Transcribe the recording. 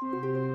Música